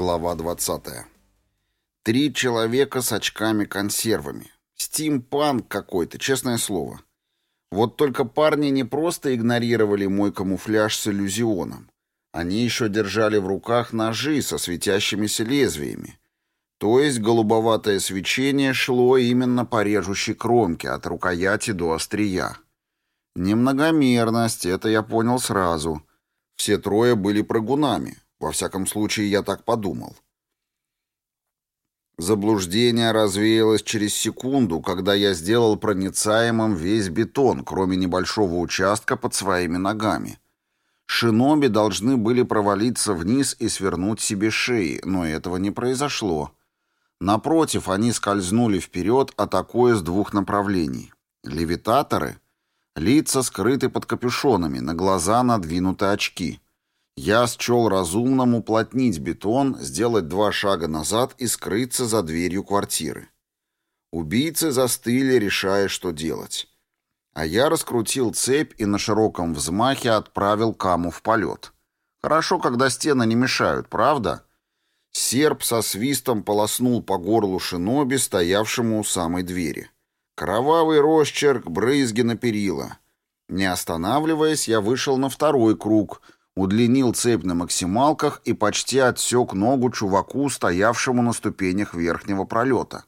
Глава 20. Три человека с очками-консервами. Стимпанк какой-то, честное слово. Вот только парни не просто игнорировали мой камуфляж с иллюзионом. Они еще держали в руках ножи со светящимися лезвиями. То есть голубоватое свечение шло именно по режущей кромке, от рукояти до острия. Немногомерность, это я понял сразу. Все трое были прыгунами, во всяком случае, я так подумал. Заблуждение развеялось через секунду, когда я сделал проницаемым весь бетон, кроме небольшого участка под своими ногами. Шиноби должны были провалиться вниз и свернуть себе шеи, но этого не произошло. Напротив, они скользнули вперед, атакуя с двух направлений. Левитаторы? Лица скрыты под капюшонами, на глаза надвинуты очки. Я счел разумным уплотнить бетон, сделать два шага назад и скрыться за дверью квартиры. Убийцы застыли, решая, что делать. А я раскрутил цепь и на широком взмахе отправил каму в полет. Хорошо, когда стены не мешают, правда? Серп со свистом полоснул по горлу шиноби, стоявшему у самой двери. Кровавый росчерк, брызги на перила. Не останавливаясь, я вышел на второй круг — удлинил цепь на максималках и почти отсек ногу чуваку, стоявшему на ступенях верхнего пролета.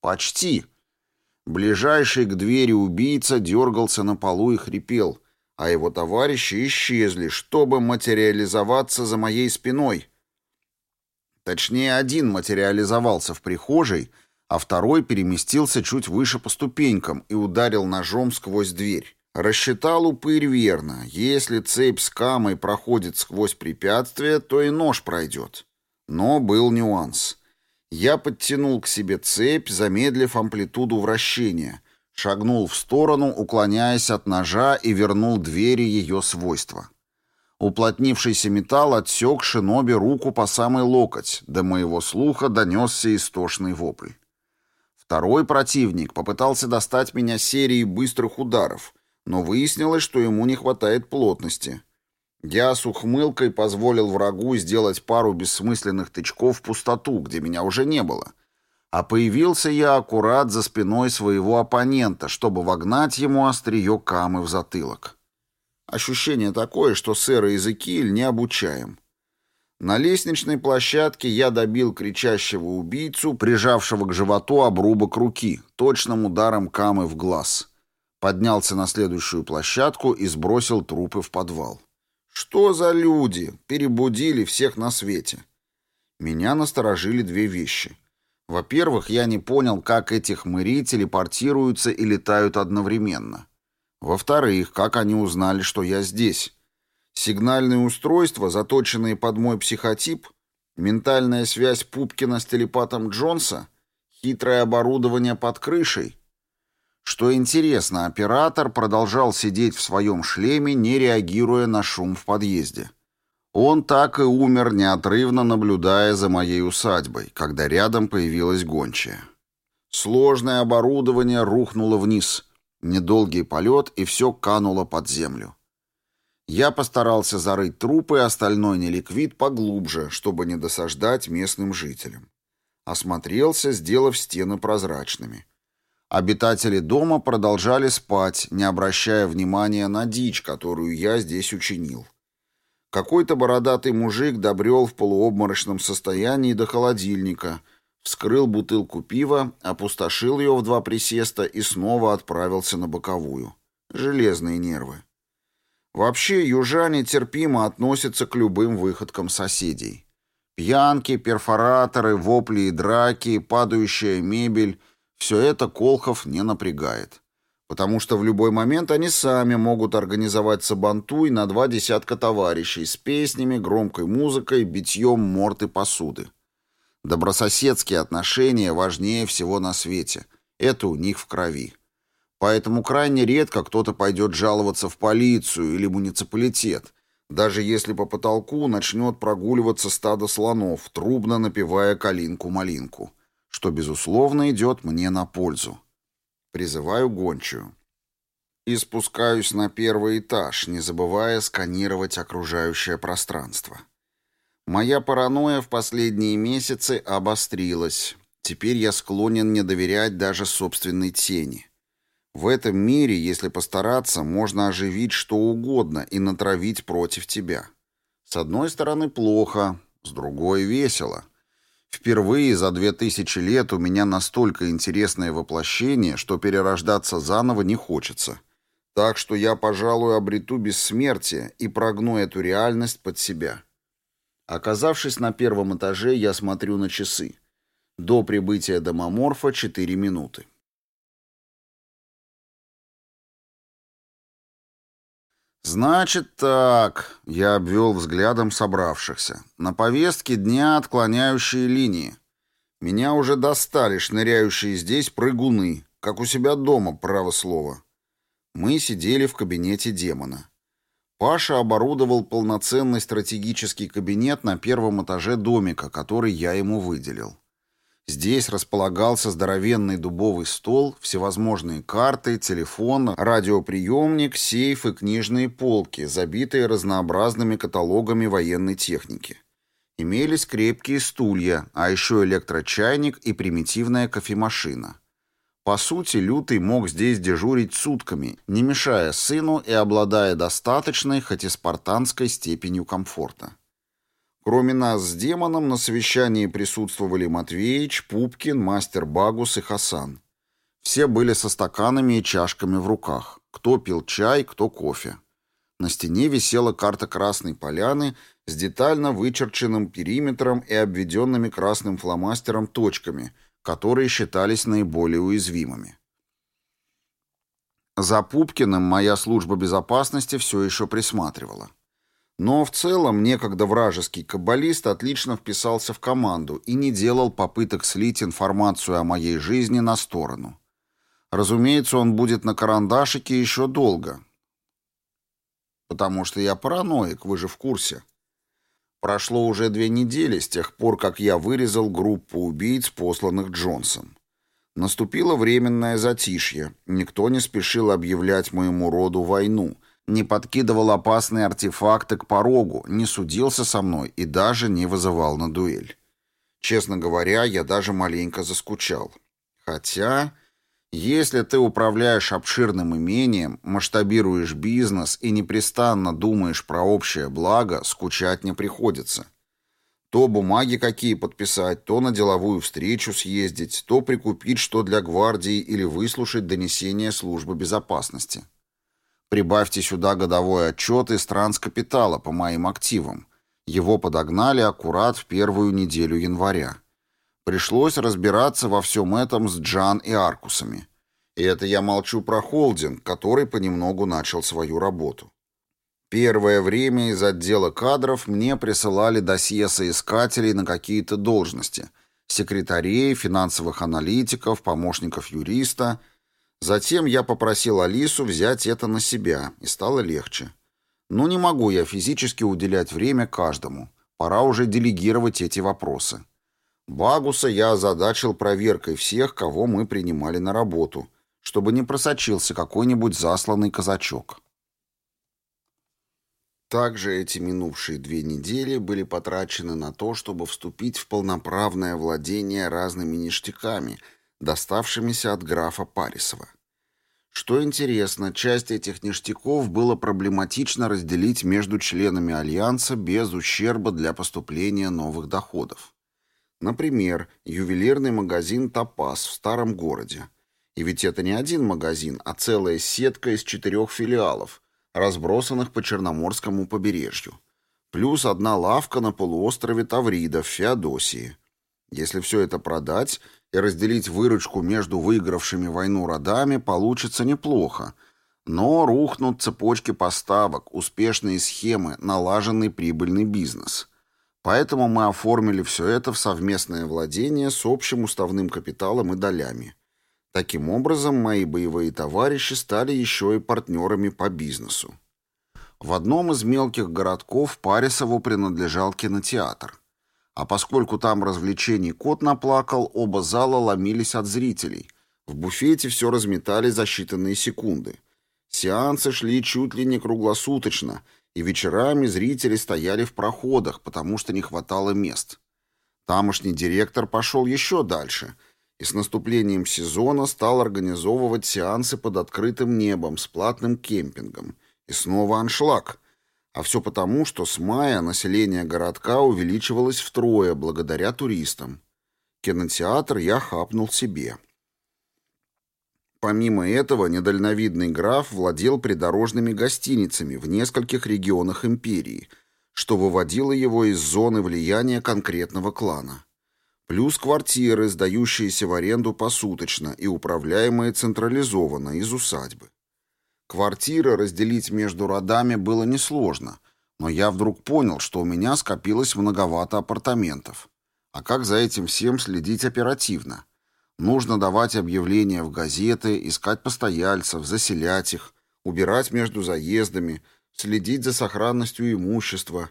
Почти. Ближайший к двери убийца дергался на полу и хрипел, а его товарищи исчезли, чтобы материализоваться за моей спиной. Точнее, один материализовался в прихожей, а второй переместился чуть выше по ступенькам и ударил ножом сквозь дверь. Рассчитал упырь верно. Если цепь с камой проходит сквозь препятствие, то и нож пройдет. Но был нюанс. Я подтянул к себе цепь, замедлив амплитуду вращения, шагнул в сторону, уклоняясь от ножа и вернул двери ее свойства. Уплотнившийся металл отсек шиноби руку по самый локоть, до моего слуха донесся истошный вопль. Второй противник попытался достать меня серией быстрых ударов, но выяснилось, что ему не хватает плотности. Я с ухмылкой позволил врагу сделать пару бессмысленных тычков в пустоту, где меня уже не было. А появился я аккурат за спиной своего оппонента, чтобы вогнать ему острие камы в затылок. Ощущение такое, что сэр Изекиль не обучаем. На лестничной площадке я добил кричащего убийцу, прижавшего к животу обрубок руки, точным ударом камы в глаз — поднялся на следующую площадку и сбросил трупы в подвал. Что за люди? Перебудили всех на свете. Меня насторожили две вещи. Во-первых, я не понял, как эти хмыри телепортируются и летают одновременно. Во-вторых, как они узнали, что я здесь. Сигнальные устройства, заточенные под мой психотип, ментальная связь Пупкина с телепатом Джонса, хитрое оборудование под крышей — что интересно, оператор продолжал сидеть в своем шлеме, не реагируя на шум в подъезде. Он так и умер, неотрывно наблюдая за моей усадьбой, когда рядом появилась гончая. Сложное оборудование рухнуло вниз. Недолгий полет, и все кануло под землю. Я постарался зарыть трупы и остальной неликвид поглубже, чтобы не досаждать местным жителям. Осмотрелся, сделав стены прозрачными. Обитатели дома продолжали спать, не обращая внимания на дичь, которую я здесь учинил. Какой-то бородатый мужик добрел в полуобморочном состоянии до холодильника, вскрыл бутылку пива, опустошил ее в два присеста и снова отправился на боковую. Железные нервы. Вообще, южане терпимо относятся к любым выходкам соседей. Пьянки, перфораторы, вопли и драки, падающая мебель — все это Колхов не напрягает. Потому что в любой момент они сами могут организовать сабантуй на два десятка товарищей с песнями, громкой музыкой, битьем морд и посуды. Добрососедские отношения важнее всего на свете. Это у них в крови. Поэтому крайне редко кто-то пойдет жаловаться в полицию или муниципалитет, даже если по потолку начнет прогуливаться стадо слонов, трубно напевая калинку-малинку что, безусловно, идет мне на пользу. Призываю гончую. И спускаюсь на первый этаж, не забывая сканировать окружающее пространство. Моя паранойя в последние месяцы обострилась. Теперь я склонен не доверять даже собственной тени. В этом мире, если постараться, можно оживить что угодно и натравить против тебя. С одной стороны, плохо, с другой — весело. Впервые за две тысячи лет у меня настолько интересное воплощение, что перерождаться заново не хочется. Так что я, пожалуй, обрету бессмертие и прогну эту реальность под себя. Оказавшись на первом этаже, я смотрю на часы. До прибытия домоморфа 4 минуты. «Значит так», — я обвел взглядом собравшихся. «На повестке дня отклоняющие линии. Меня уже достали шныряющие здесь прыгуны, как у себя дома, право слово». Мы сидели в кабинете демона. Паша оборудовал полноценный стратегический кабинет на первом этаже домика, который я ему выделил. Здесь располагался здоровенный дубовый стол, всевозможные карты, телефон, радиоприемник, сейф и книжные полки, забитые разнообразными каталогами военной техники. Имелись крепкие стулья, а еще электрочайник и примитивная кофемашина. По сути, Лютый мог здесь дежурить сутками, не мешая сыну и обладая достаточной, хоть и спартанской степенью комфорта. Кроме нас с демоном на совещании присутствовали Матвеич, Пупкин, мастер Багус и Хасан. Все были со стаканами и чашками в руках. Кто пил чай, кто кофе. На стене висела карта Красной Поляны с детально вычерченным периметром и обведенными красным фломастером точками, которые считались наиболее уязвимыми. За Пупкиным моя служба безопасности все еще присматривала. Но в целом некогда вражеский каббалист отлично вписался в команду и не делал попыток слить информацию о моей жизни на сторону. Разумеется, он будет на карандашике еще долго. Потому что я параноик, вы же в курсе. Прошло уже две недели с тех пор, как я вырезал группу убийц, посланных Джонсом. Наступило временное затишье. Никто не спешил объявлять моему роду войну — не подкидывал опасные артефакты к порогу, не судился со мной и даже не вызывал на дуэль. Честно говоря, я даже маленько заскучал. Хотя, если ты управляешь обширным имением, масштабируешь бизнес и непрестанно думаешь про общее благо, скучать не приходится. То бумаги какие подписать, то на деловую встречу съездить, то прикупить что для гвардии или выслушать донесение службы безопасности. Прибавьте сюда годовой отчет из транскапитала по моим активам. Его подогнали аккурат в первую неделю января. Пришлось разбираться во всем этом с Джан и Аркусами. И это я молчу про холдинг, который понемногу начал свою работу. Первое время из отдела кадров мне присылали досье соискателей на какие-то должности. Секретарей, финансовых аналитиков, помощников юриста – Затем я попросил Алису взять это на себя, и стало легче. Но не могу я физически уделять время каждому. Пора уже делегировать эти вопросы. Багуса я озадачил проверкой всех, кого мы принимали на работу, чтобы не просочился какой-нибудь засланный казачок. Также эти минувшие две недели были потрачены на то, чтобы вступить в полноправное владение разными ништяками – доставшимися от графа Парисова. Что интересно, часть этих ништяков было проблематично разделить между членами Альянса без ущерба для поступления новых доходов. Например, ювелирный магазин «Топаз» в старом городе. И ведь это не один магазин, а целая сетка из четырех филиалов, разбросанных по Черноморскому побережью. Плюс одна лавка на полуострове Таврида в Феодосии. Если все это продать, и разделить выручку между выигравшими войну родами получится неплохо, но рухнут цепочки поставок, успешные схемы, налаженный прибыльный бизнес. Поэтому мы оформили все это в совместное владение с общим уставным капиталом и долями. Таким образом, мои боевые товарищи стали еще и партнерами по бизнесу. В одном из мелких городков Парисову принадлежал кинотеатр – а поскольку там развлечений кот наплакал, оба зала ломились от зрителей. В буфете все разметали за считанные секунды. Сеансы шли чуть ли не круглосуточно, и вечерами зрители стояли в проходах, потому что не хватало мест. Тамошний директор пошел еще дальше и с наступлением сезона стал организовывать сеансы под открытым небом с платным кемпингом. И снова аншлаг. А все потому, что с мая население городка увеличивалось втрое благодаря туристам. Кинотеатр я хапнул себе. Помимо этого, недальновидный граф владел придорожными гостиницами в нескольких регионах империи, что выводило его из зоны влияния конкретного клана. Плюс квартиры, сдающиеся в аренду посуточно и управляемые централизованно из усадьбы. Квартиры разделить между родами было несложно, но я вдруг понял, что у меня скопилось многовато апартаментов. А как за этим всем следить оперативно? Нужно давать объявления в газеты, искать постояльцев, заселять их, убирать между заездами, следить за сохранностью имущества.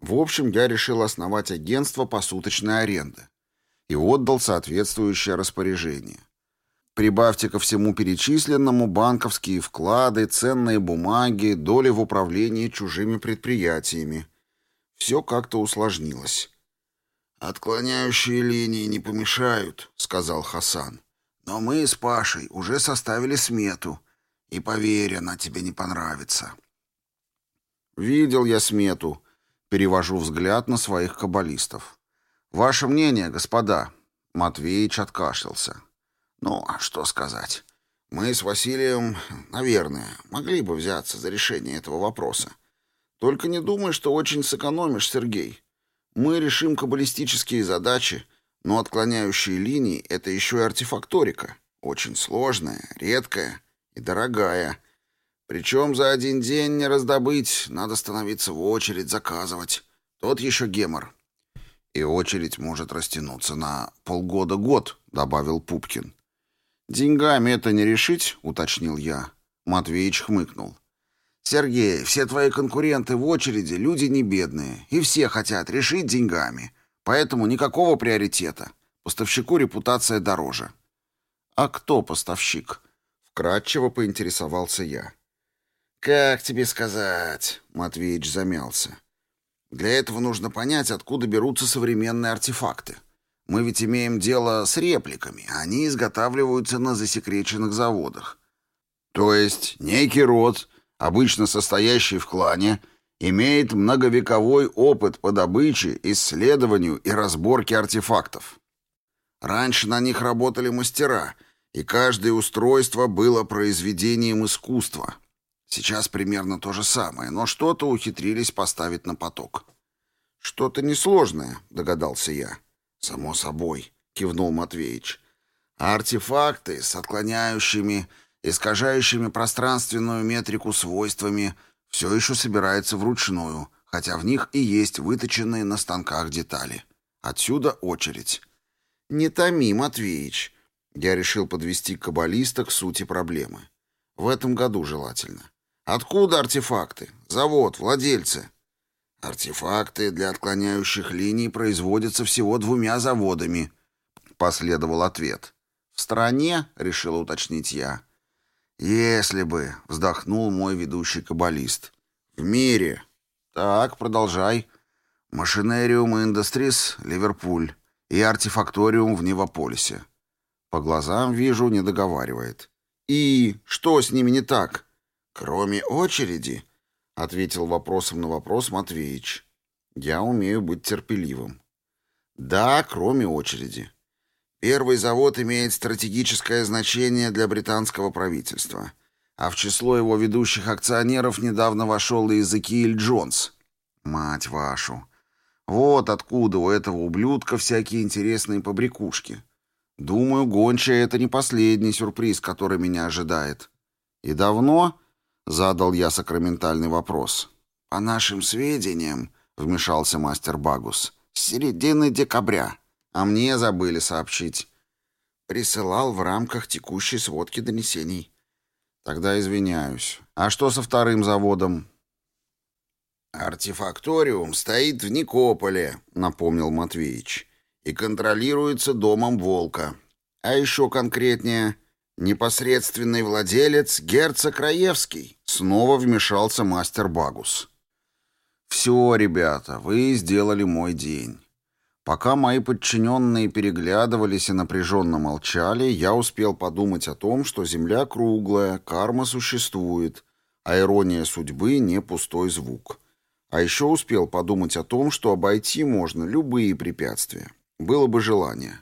В общем, я решил основать агентство посуточной аренды и отдал соответствующее распоряжение. Прибавьте ко всему перечисленному банковские вклады, ценные бумаги, доли в управлении чужими предприятиями. Все как-то усложнилось. «Отклоняющие линии не помешают», — сказал Хасан. «Но мы с Пашей уже составили смету, и, поверь, она тебе не понравится». «Видел я смету», — перевожу взгляд на своих каббалистов. «Ваше мнение, господа?» Матвеич откашлялся. «Ну, а что сказать? Мы с Василием, наверное, могли бы взяться за решение этого вопроса. Только не думай, что очень сэкономишь, Сергей. Мы решим каббалистические задачи, но отклоняющие линии — это еще и артефакторика. Очень сложная, редкая и дорогая. Причем за один день не раздобыть, надо становиться в очередь, заказывать. Тот еще гемор. И очередь может растянуться на полгода-год, добавил Пупкин. «Деньгами это не решить?» — уточнил я. Матвеич хмыкнул. «Сергей, все твои конкуренты в очереди люди не бедные, и все хотят решить деньгами. Поэтому никакого приоритета. Поставщику репутация дороже». «А кто поставщик?» — вкратчиво поинтересовался я. «Как тебе сказать?» — Матвеич замялся. «Для этого нужно понять, откуда берутся современные артефакты. Мы ведь имеем дело с репликами, они изготавливаются на засекреченных заводах. То есть некий род обычно состоящий в клане, имеет многовековой опыт по добыче, исследованию и разборке артефактов. Раньше на них работали мастера, и каждое устройство было произведением искусства. Сейчас примерно то же самое, но что-то ухитрились поставить на поток. «Что-то несложное», — догадался я. «Само собой», — кивнул Матвеич. «А артефакты с отклоняющими искажающими пространственную метрику свойствами, все еще собирается вручную, хотя в них и есть выточенные на станках детали. Отсюда очередь. «Не томи, Матвеич», — я решил подвести каббалиста к сути проблемы. В этом году желательно. Откуда артефакты? Завод, владельцы. Артефакты для отклоняющих линий производятся всего двумя заводами, последовал ответ. В стране, решил уточнить я, «Если бы», — вздохнул мой ведущий каббалист. «В мире». «Так, продолжай». «Машинериум Industries, Ливерпуль, и Артефакториум в Невополисе». По глазам вижу, не договаривает. «И что с ними не так?» «Кроме очереди», — ответил вопросом на вопрос Матвеич. «Я умею быть терпеливым». «Да, кроме очереди. Первый завод имеет стратегическое значение для британского правительства, а в число его ведущих акционеров недавно вошел и Эзекииль Джонс. Мать вашу! Вот откуда у этого ублюдка всякие интересные побрякушки. Думаю, гончая — это не последний сюрприз, который меня ожидает. И давно? — задал я сакраментальный вопрос. По нашим сведениям, — вмешался мастер Багус, — с середины декабря. А мне забыли сообщить. Присылал в рамках текущей сводки донесений. Тогда извиняюсь. А что со вторым заводом? Артефакториум стоит в Никополе, напомнил Матвеич, и контролируется домом Волка. А еще конкретнее, непосредственный владелец герцог Раевский. Снова вмешался мастер Багус. Все, ребята, вы сделали мой день. Пока мои подчиненные переглядывались и напряженно молчали, я успел подумать о том, что Земля круглая, карма существует, а ирония судьбы не пустой звук. А еще успел подумать о том, что обойти можно любые препятствия. Было бы желание.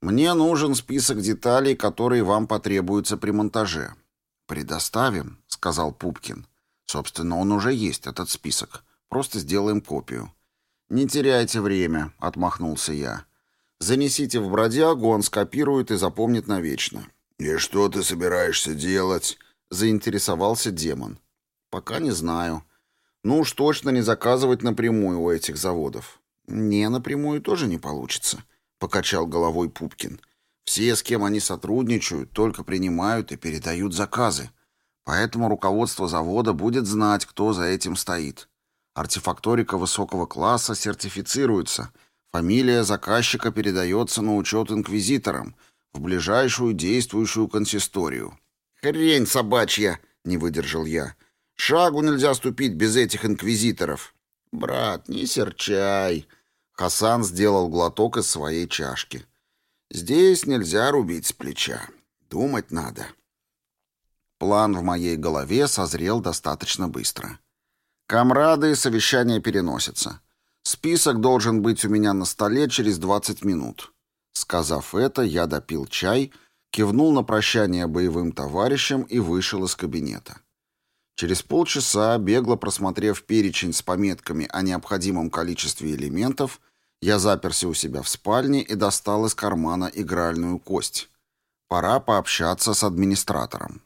Мне нужен список деталей, которые вам потребуются при монтаже. «Предоставим», — сказал Пупкин. «Собственно, он уже есть, этот список. Просто сделаем копию». «Не теряйте время», — отмахнулся я. «Занесите в бродягу, он скопирует и запомнит навечно». «И что ты собираешься делать?» — заинтересовался демон. «Пока не знаю. Ну уж точно не заказывать напрямую у этих заводов». «Не, напрямую тоже не получится», — покачал головой Пупкин. «Все, с кем они сотрудничают, только принимают и передают заказы. Поэтому руководство завода будет знать, кто за этим стоит. Артефакторика высокого класса сертифицируется. Фамилия заказчика передается на учет инквизиторам в ближайшую действующую консисторию. «Хрень собачья!» — не выдержал я. «Шагу нельзя ступить без этих инквизиторов». «Брат, не серчай!» Хасан сделал глоток из своей чашки. «Здесь нельзя рубить с плеча. Думать надо». План в моей голове созрел достаточно быстро. «Камрады, совещание переносится. Список должен быть у меня на столе через 20 минут». Сказав это, я допил чай, кивнул на прощание боевым товарищам и вышел из кабинета. Через полчаса, бегло просмотрев перечень с пометками о необходимом количестве элементов, я заперся у себя в спальне и достал из кармана игральную кость. Пора пообщаться с администратором.